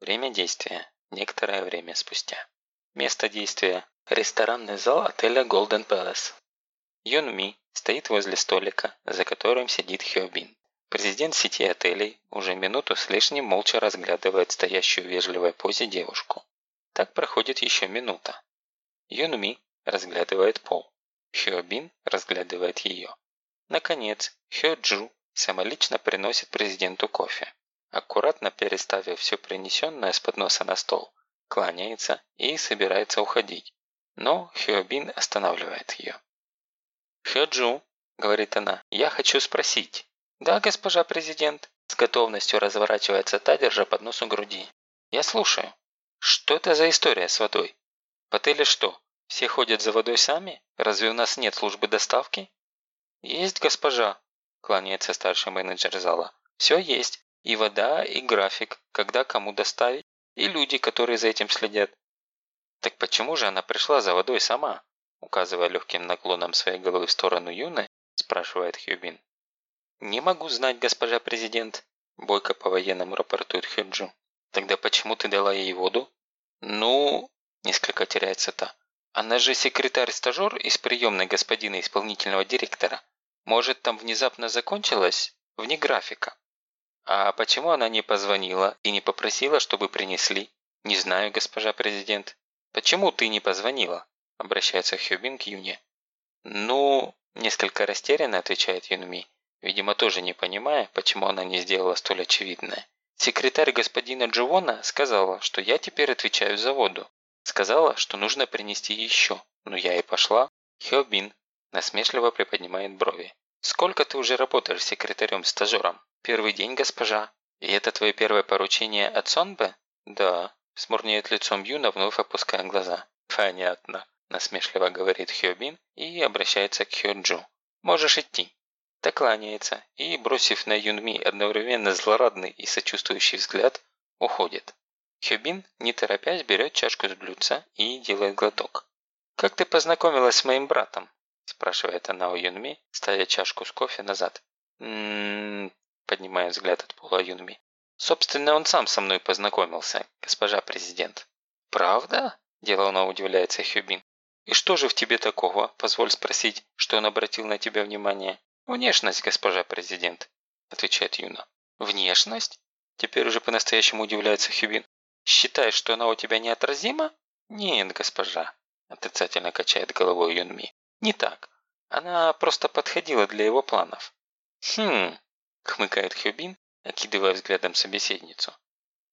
Время действия – некоторое время спустя. Место действия – ресторанный зал отеля Golden Palace. Юн Ми стоит возле столика, за которым сидит Хёбин. Президент сети отелей уже минуту с лишним молча разглядывает стоящую в вежливой позе девушку. Так проходит еще минута. Юн Ми разглядывает пол. Хёбин разглядывает ее. Наконец, Хё Джу самолично приносит президенту кофе аккуратно переставив все принесенное с подноса на стол, кланяется и собирается уходить. Но Хёбин останавливает ее. «Хёджу», – говорит она, – «я хочу спросить». «Да, госпожа президент», – с готовностью разворачивается та, держа поднос у груди. «Я слушаю. Что это за история с водой? В отеле что, все ходят за водой сами? Разве у нас нет службы доставки?» «Есть, госпожа», – кланяется старший менеджер зала. «Все есть. И вода, и график, когда кому доставить, и люди, которые за этим следят. Так почему же она пришла за водой сама? Указывая легким наклоном своей головы в сторону Юны, спрашивает Хюбин. «Не могу знать, госпожа президент», – бойко по-военному рапортует Хюджу. «Тогда почему ты дала ей воду?» «Ну...» – несколько теряется та. «Она же секретарь-стажер из приемной господина исполнительного директора. Может, там внезапно закончилась? Вне графика». «А почему она не позвонила и не попросила, чтобы принесли?» «Не знаю, госпожа президент». «Почему ты не позвонила?» Обращается Хюбин к Юне. «Ну...» Несколько растерянно отвечает Юнми, видимо, тоже не понимая, почему она не сделала столь очевидное. Секретарь господина Дживона сказала, что я теперь отвечаю за воду. Сказала, что нужно принести еще. Ну я и пошла. Хёбин насмешливо приподнимает брови. «Сколько ты уже работаешь секретарем-стажером?» «Первый день, госпожа. И это твое первое поручение от Сонбе?» «Да», – смурнеет лицом Юна, вновь опуская глаза. «Понятно», – насмешливо говорит Хёбин и обращается к Хёджу. «Можешь идти». Так кланяется и, бросив на Юнми одновременно злорадный и сочувствующий взгляд, уходит. Хёбин, не торопясь, берет чашку с блюдца и делает глоток. «Как ты познакомилась с моим братом?» – спрашивает она у Юнми, ставя чашку с кофе назад. «М-м-м», поднимая взгляд от пола Юнми. «Собственно, он сам со мной познакомился, госпожа президент». «Правда?» – деловно удивляется Хюбин. «И что же в тебе такого, позволь спросить, что он обратил на тебя внимание?» «Внешность, госпожа президент», – отвечает Юна. «Внешность?» – теперь уже по-настоящему удивляется Хюбин. «Считаешь, что она у тебя неотразима?» «Нет, госпожа», – отрицательно качает головой Юнми. «Не так. Она просто подходила для его планов». «Хм», хмыкает Хюбин, окидывая взглядом собеседницу.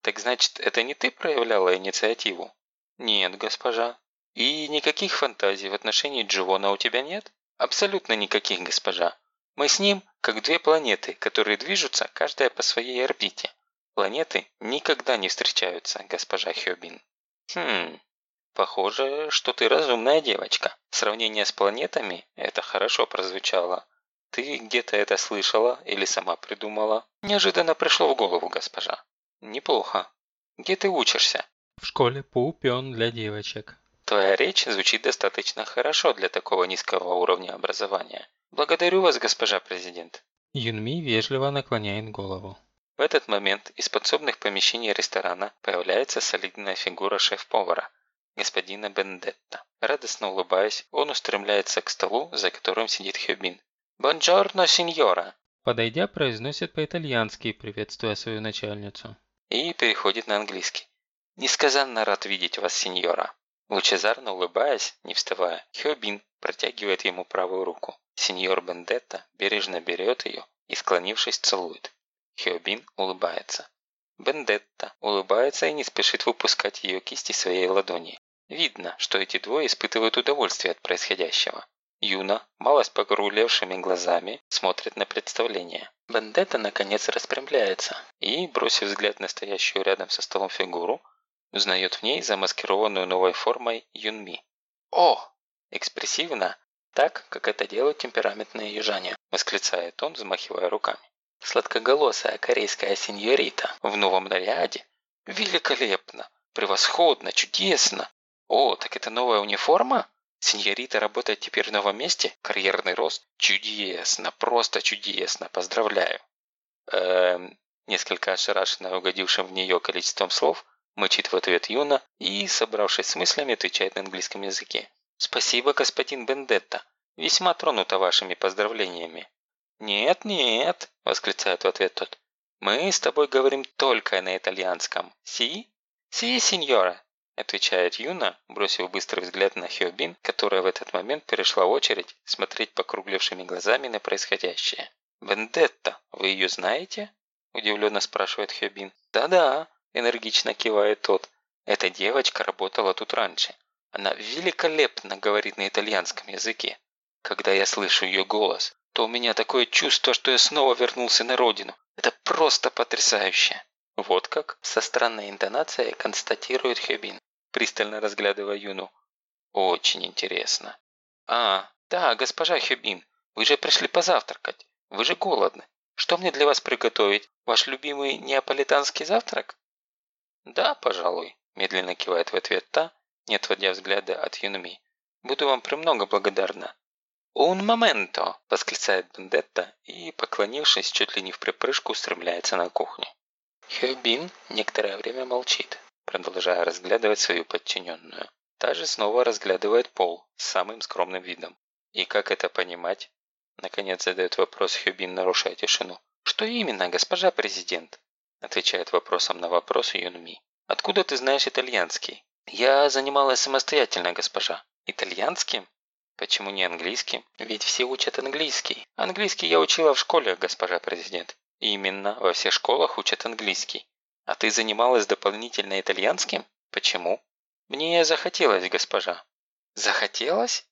«Так значит, это не ты проявляла инициативу?» «Нет, госпожа». «И никаких фантазий в отношении Дживона у тебя нет?» «Абсолютно никаких, госпожа. Мы с ним как две планеты, которые движутся каждая по своей орбите. Планеты никогда не встречаются, госпожа Хёбин». «Хм, похоже, что ты разумная девочка. Сравнение с планетами – это хорошо прозвучало. Ты где-то это слышала или сама придумала? Неожиданно пришло в голову, госпожа. Неплохо. Где ты учишься? В школе Пупен для девочек. Твоя речь звучит достаточно хорошо для такого низкого уровня образования. Благодарю вас, госпожа президент. Юнми вежливо наклоняет голову. В этот момент из подсобных помещений ресторана появляется солидная фигура шеф-повара, господина Бендетта. Радостно улыбаясь, он устремляется к столу, за которым сидит Хёбин. «Бонджорно, сеньора!» Подойдя, произносит по-итальянски, приветствуя свою начальницу. И переходит на английский. «Несказанно рад видеть вас, сеньора!» Лучезарно улыбаясь, не вставая, Хёбин протягивает ему правую руку. Сеньор Бендетта бережно берет ее и, склонившись, целует. Хёбин улыбается. Бендетта улыбается и не спешит выпускать ее кисти своей ладони. Видно, что эти двое испытывают удовольствие от происходящего. Юна, малость погрулевшими глазами, смотрит на представление. Бендетта наконец распрямляется и, бросив взгляд на стоящую рядом со столом фигуру, узнает в ней замаскированную новой формой Юнми. «О!» Экспрессивно, так, как это делают темпераментные южане, восклицает он, взмахивая руками. Сладкоголосая корейская сеньорита в новом наряде. Великолепно! Превосходно! Чудесно! О, так это новая униформа? Сеньорита работает теперь в новом месте? Карьерный рост? Чудесно, просто чудесно, поздравляю. Эм, несколько ошарашенная угодившим в нее количеством слов, Мочит в ответ Юна и, собравшись с мыслями, отвечает на английском языке. «Спасибо, господин Бендетта. Весьма тронута вашими поздравлениями». «Нет, нет», – восклицает в ответ тот. «Мы с тобой говорим только на итальянском. Си?» «Си, сеньора», – отвечает Юна, бросив быстрый взгляд на Хёбин, которая в этот момент перешла очередь смотреть покруглившими глазами на происходящее. «Бендетта, вы ее знаете?» – удивленно спрашивает Хёбин. «Да-да», – энергично кивает тот. «Эта девочка работала тут раньше. Она великолепно говорит на итальянском языке. Когда я слышу ее голос, то у меня такое чувство, что я снова вернулся на родину. Это просто потрясающе!» Вот как со странной интонацией констатирует Хёбин, пристально разглядывая Юну. «Очень интересно». «А, да, госпожа Хёбин, вы же пришли позавтракать. Вы же голодны. Что мне для вас приготовить? Ваш любимый неаполитанский завтрак?» «Да, пожалуй», – медленно кивает в ответ та, не отводя взгляда от Юнми. «Буду вам премного благодарна». «Un момento!» – восклицает Бендетта и, поклонившись, чуть ли не в припрыжку, устремляется на кухню. Хёбин некоторое время молчит, продолжая разглядывать свою подчиненную. Та же снова разглядывает пол с самым скромным видом. И как это понимать? Наконец задает вопрос Хюбин, нарушая тишину. «Что именно, госпожа президент?» Отвечает вопросом на вопрос Юнми. «Откуда ты знаешь итальянский?» «Я занималась самостоятельно, госпожа». «Итальянским?» «Почему не английским? Ведь все учат английский. Английский я учила в школе, госпожа президент». «Именно, во всех школах учат английский. А ты занималась дополнительно итальянским? Почему?» «Мне захотелось, госпожа». «Захотелось?»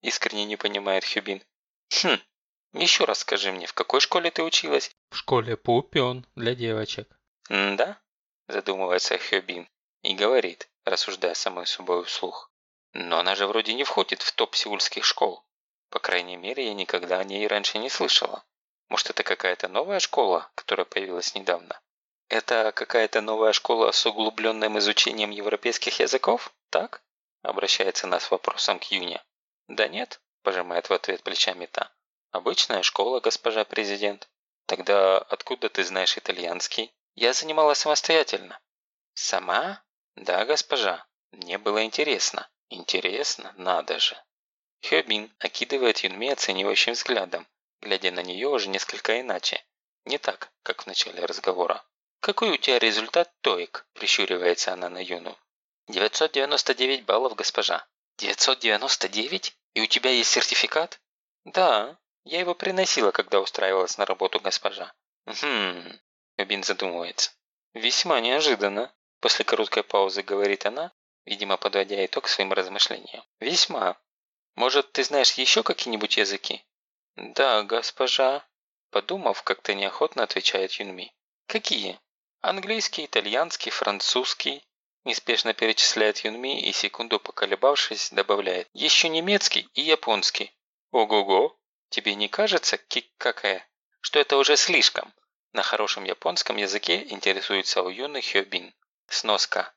Искренне не понимает Хюбин. «Хм, еще раз скажи мне, в какой школе ты училась?» В школе Пупен для девочек. «Да?» – задумывается Хёбин и говорит, рассуждая самой собой вслух. «Но она же вроде не входит в топ сеульских школ. По крайней мере, я никогда о ней раньше не слышала. Может, это какая-то новая школа, которая появилась недавно? Это какая-то новая школа с углубленным изучением европейских языков? Так?» Обращается нас вопросом к Юне. «Да нет», – пожимает в ответ плечами та. Обычная школа, госпожа президент. Тогда откуда ты знаешь итальянский? Я занималась самостоятельно. Сама? Да, госпожа. Мне было интересно. Интересно? Надо же. Хёбин окидывает Юнми оценивающим взглядом, глядя на нее уже несколько иначе. Не так, как в начале разговора. «Какой у тебя результат ТОИК?» – прищуривается она на Юну. «999 баллов, госпожа». «999? И у тебя есть сертификат?» «Да, я его приносила, когда устраивалась на работу госпожа. Хм. Кабин задумывается. Весьма неожиданно. После короткой паузы говорит она, видимо, подводя итог своим размышлениям. Весьма. Может, ты знаешь еще какие-нибудь языки? Да, госпожа. Подумав, как-то неохотно отвечает Юнми. Какие? Английский, итальянский, французский. Неспешно перечисляет Юнми и, секунду поколебавшись, добавляет. Еще немецкий и японский. Ого-го, Тебе не кажется, киккаке, что это уже слишком? На хорошем японском языке интересуется у юных Хёбин. Сноска.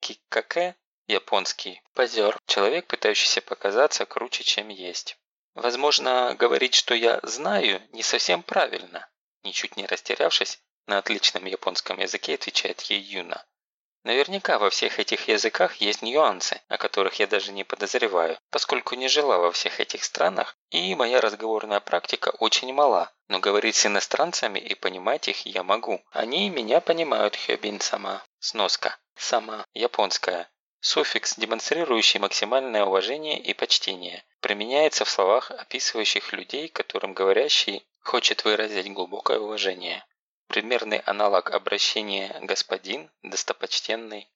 Киккаке – японский. Позер. Человек, пытающийся показаться круче, чем есть. Возможно, говорить, что я знаю, не совсем правильно. Ничуть не растерявшись, на отличном японском языке отвечает ей Юна. Наверняка во всех этих языках есть нюансы, о которых я даже не подозреваю, поскольку не жила во всех этих странах, и моя разговорная практика очень мала, но говорить с иностранцами и понимать их я могу. Они меня понимают, Хёбин сама. Сноска. Сама. Японская. Суффикс, демонстрирующий максимальное уважение и почтение. Применяется в словах, описывающих людей, которым говорящий хочет выразить глубокое уважение. Примерный аналог обращения «господин», «достопочтенный».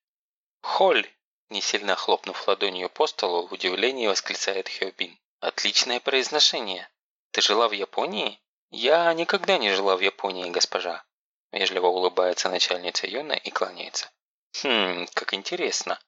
«Холь!» – не сильно хлопнув ладонью по столу, в удивлении восклицает Хёбин. «Отличное произношение! Ты жила в Японии?» «Я никогда не жила в Японии, госпожа!» Вежливо улыбается начальница Юна и кланяется. «Хм, как интересно.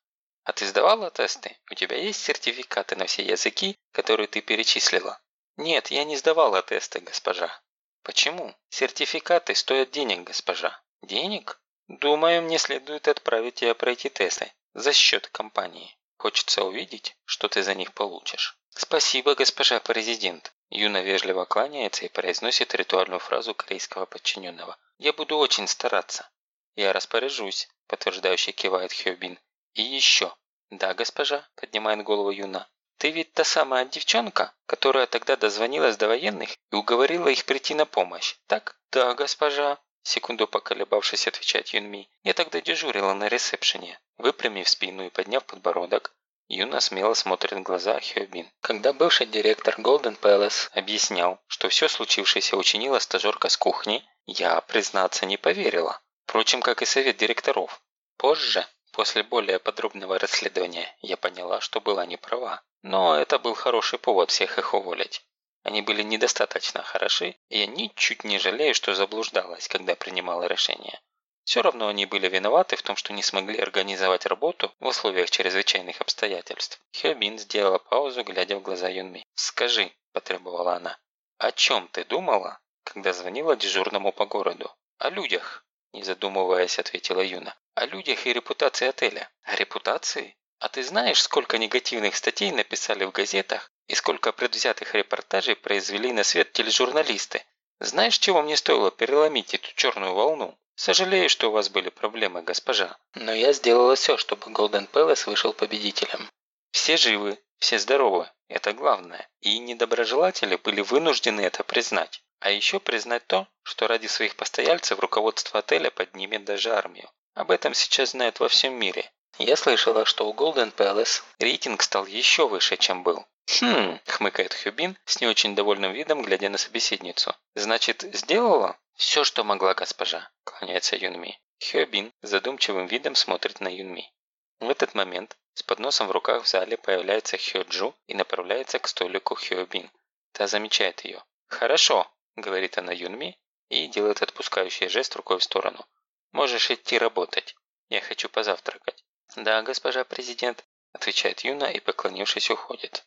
А ты сдавала тесты? У тебя есть сертификаты на все языки, которые ты перечислила?» «Нет, я не сдавала тесты, госпожа», Почему? Сертификаты стоят денег, госпожа. Денег? Думаю, мне следует отправить тебя пройти тесты. За счет компании. Хочется увидеть, что ты за них получишь. Спасибо, госпожа президент. Юна вежливо кланяется и произносит ритуальную фразу корейского подчиненного. Я буду очень стараться. Я распоряжусь, подтверждающе кивает Хёбин. И еще. Да, госпожа, поднимает голову Юна. Ты ведь та самая девчонка, которая тогда дозвонилась до военных и уговорила их прийти на помощь, так? Да, госпожа. Секунду поколебавшись, отвечать Юнми. Я тогда дежурила на ресепшене. Выпрямив спину и подняв подбородок, Юна смело смотрит в глаза Хёбин. Когда бывший директор Golden Palace объяснял, что все случившееся учинила стажерка с кухни, я, признаться, не поверила. Впрочем, как и совет директоров. Позже, после более подробного расследования, я поняла, что была не права. Но это был хороший повод всех их уволить. Они были недостаточно хороши, и я ничуть не жалею, что заблуждалась, когда принимала решение. Все равно они были виноваты в том, что не смогли организовать работу в условиях чрезвычайных обстоятельств. Хёбин сделала паузу, глядя в глаза Юнми. «Скажи», – потребовала она, – «о чем ты думала, когда звонила дежурному по городу?» «О людях», – не задумываясь, ответила Юна. «О людях и репутации отеля». «О репутации? А ты знаешь, сколько негативных статей написали в газетах и сколько предвзятых репортажей произвели на свет тележурналисты? Знаешь, чего мне стоило переломить эту черную волну?» Сожалею, что у вас были проблемы, госпожа. Но я сделала все, чтобы Голден Пэлас вышел победителем. Все живы, все здоровы, это главное. И недоброжелатели были вынуждены это признать. А еще признать то, что ради своих постояльцев руководство отеля поднимет даже армию. Об этом сейчас знают во всем мире. Я слышала, что у Golden Palace рейтинг стал еще выше, чем был. «Хм», – хмыкает Хюбин с не очень довольным видом, глядя на собеседницу. «Значит, сделала?» «Все, что могла госпожа», – клоняется Юнми. Хёбин задумчивым видом смотрит на Юнми. В этот момент с подносом в руках в зале появляется Хёджу и направляется к столику Хёбин. Та замечает ее. «Хорошо», – говорит она Юнми и делает отпускающий жест рукой в сторону. «Можешь идти работать. Я хочу позавтракать». «Да, госпожа президент», – отвечает Юна и, поклонившись, уходит.